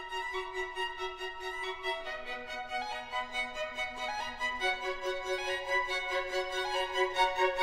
Thank you.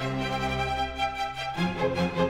Thank you.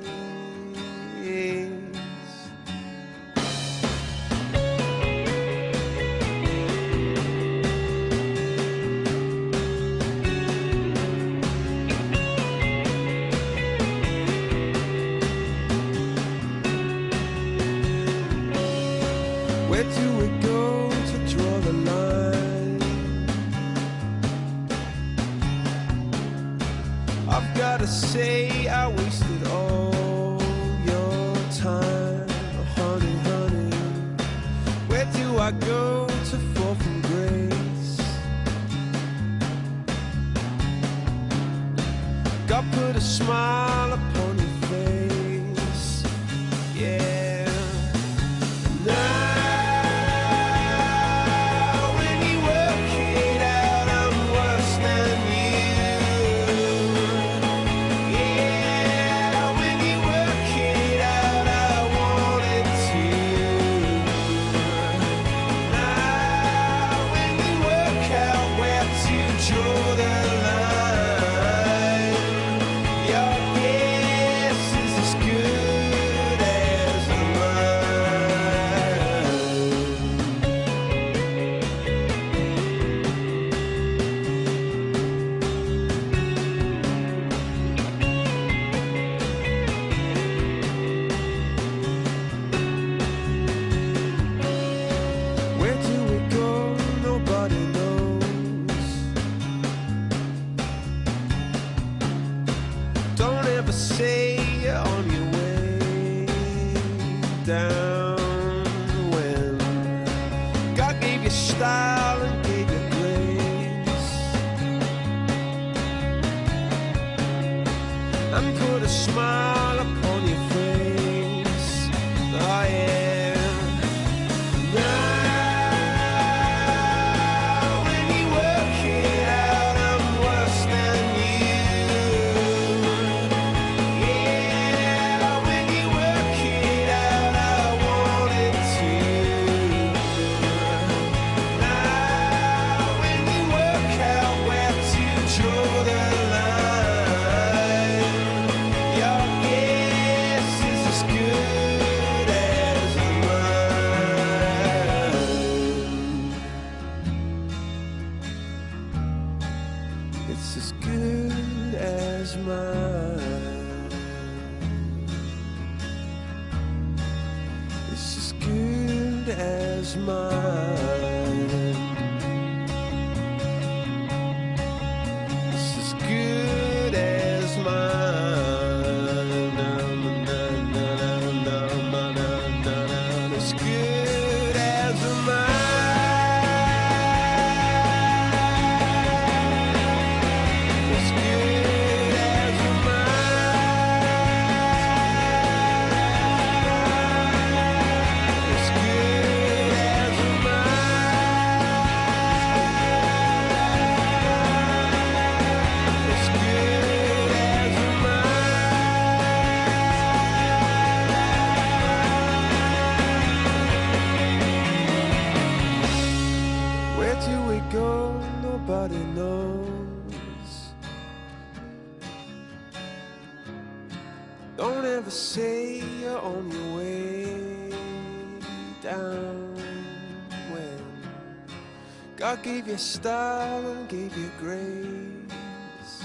gave you style and gave you grace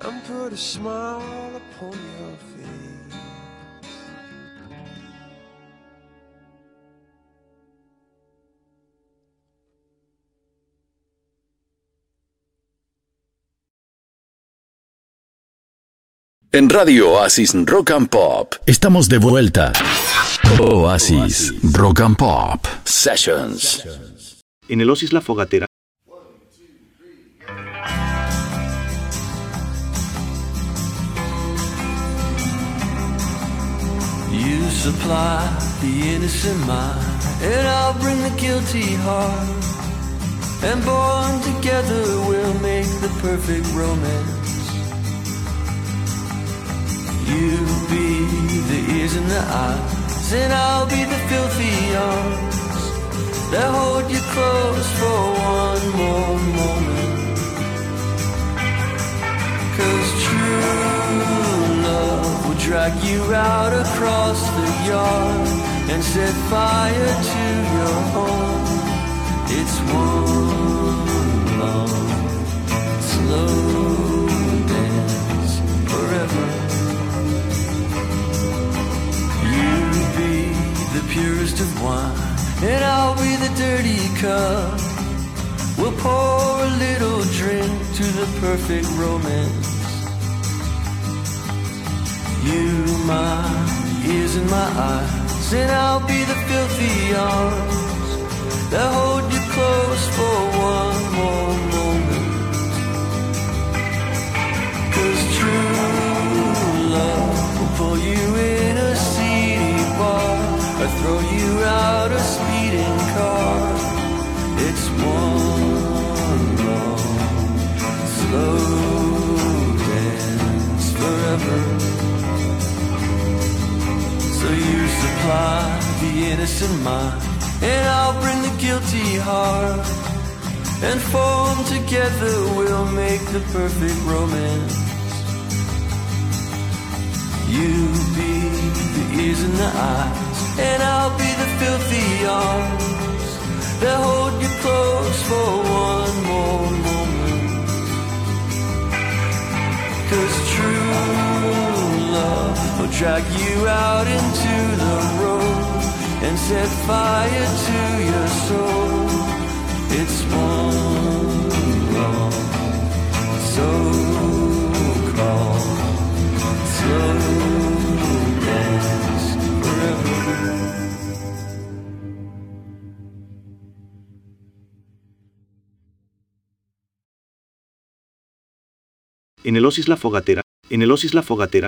And put a smile upon your face En Radio Oasis Rock and Pop. Estamos de vuelta. Oasis Rock and Pop Sessions. En el Oasis La Fogatera You supply the innocent mind, and I'll bring the guilty heart. And born together, we'll make the perfect romance. You be the ears and the eyes, and I'll be the filthy arms that hold you close for one more moment. Cause true love will drag you out across the yard and set fire to your home. It's one long, slow purest of wine, and I'll be the dirty cup. We'll pour a little drink to the perfect romance. You, my ears and my eyes, and I'll be the filthy arms that hold you close for one more moment. Cause true love will pull you in or throw you out a speeding car. It's one long, slow dance forever. So you supply the innocent mind, and I'll bring the guilty heart. And form together, we'll make the perfect romance. You be the ears and the eyes, and I'll be the filthy arms that hold you close for one more moment. Cause true love will drag you out into the road and set fire to your soul. It's one so called slow En el Oasis La Fogatera, en el Oasis La Fogatera,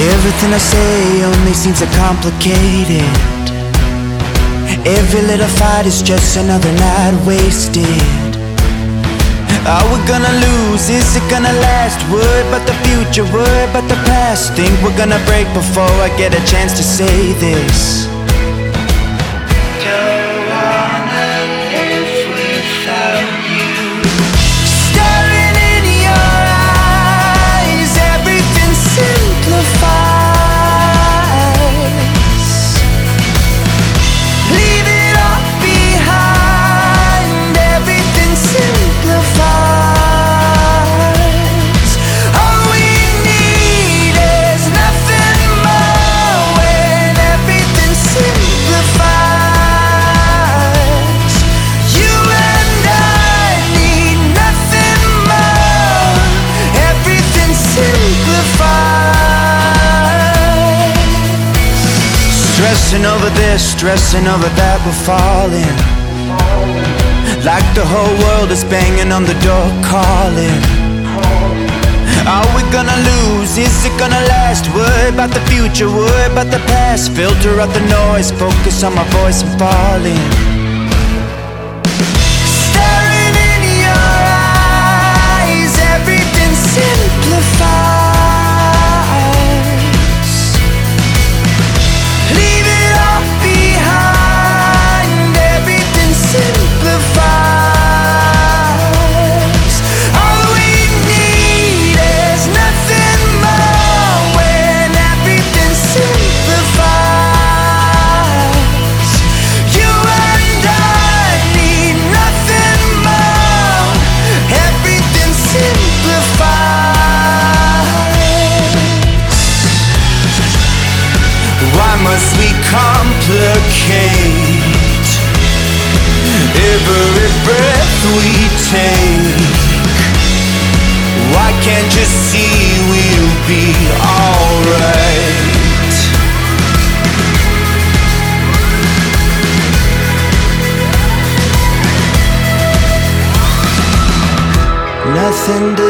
Everything I say only seems complicated. Every little fight is just another night wasted. Are we gonna lose? Is it gonna last? Worried about the future, worried about the past. Think we're gonna break before I get a chance to say this. Stressing over this, stressing over that, we're falling. Like the whole world is banging on the door, calling. Are we gonna lose? Is it gonna last? Worry about the future, worry about the past. Filter out the noise, focus on my voice and falling.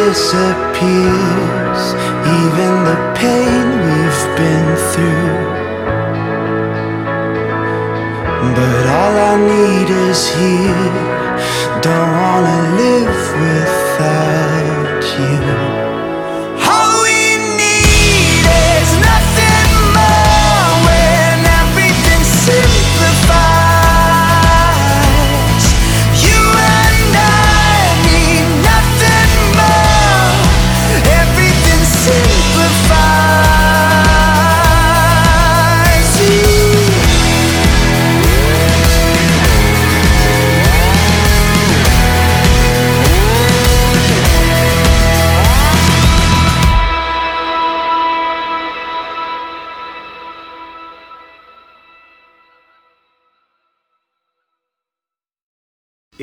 Disappears, even the pain we've been through. But all I need is here. Don't wanna live without you.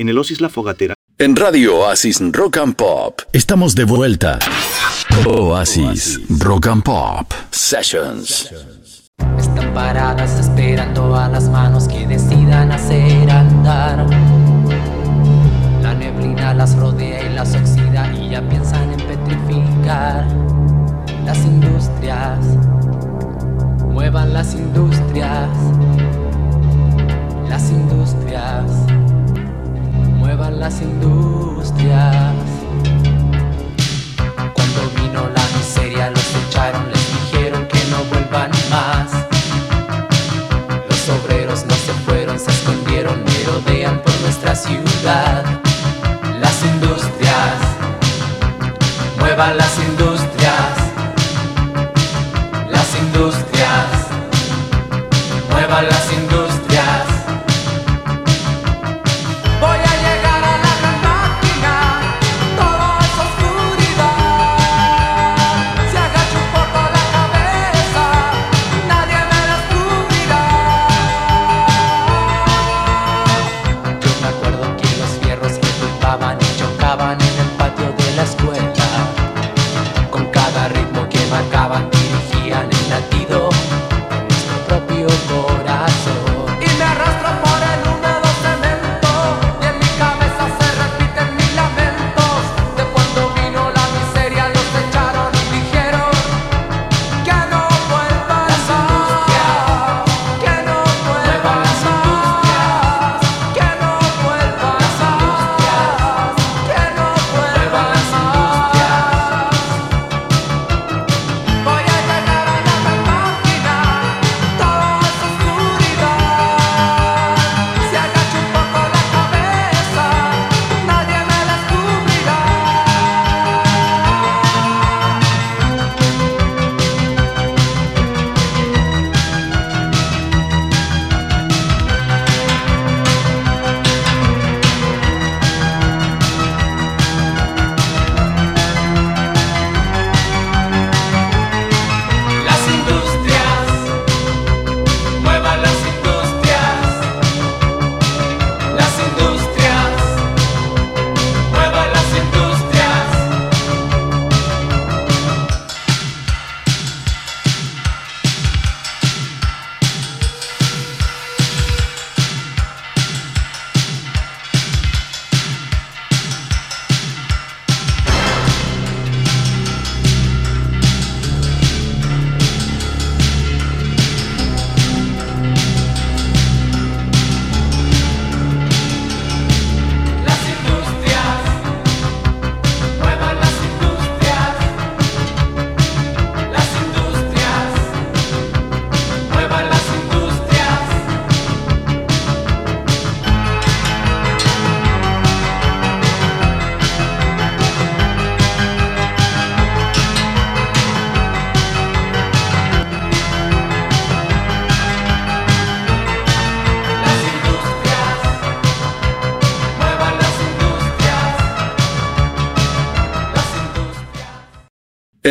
En el Oasis La Fogatera, En Radio Oasis Rock and Pop estamos de vuelta. Oasis Rock and Pop Sessions. Están paradas esperando a las manos que decidan hacer andar. La neblina las rodea y las oxida y ya piensan en petrificar. Las industrias, muevan las industrias. Las industrias, muevan las industrias. Cuando vino la miseria los echaron, les dijeron que no vuelvan más. Los obreros no se fueron, se escondieron, merodean por nuestra ciudad. Las industrias, muevan las industrias. Las industrias,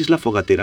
dosis la fogatera.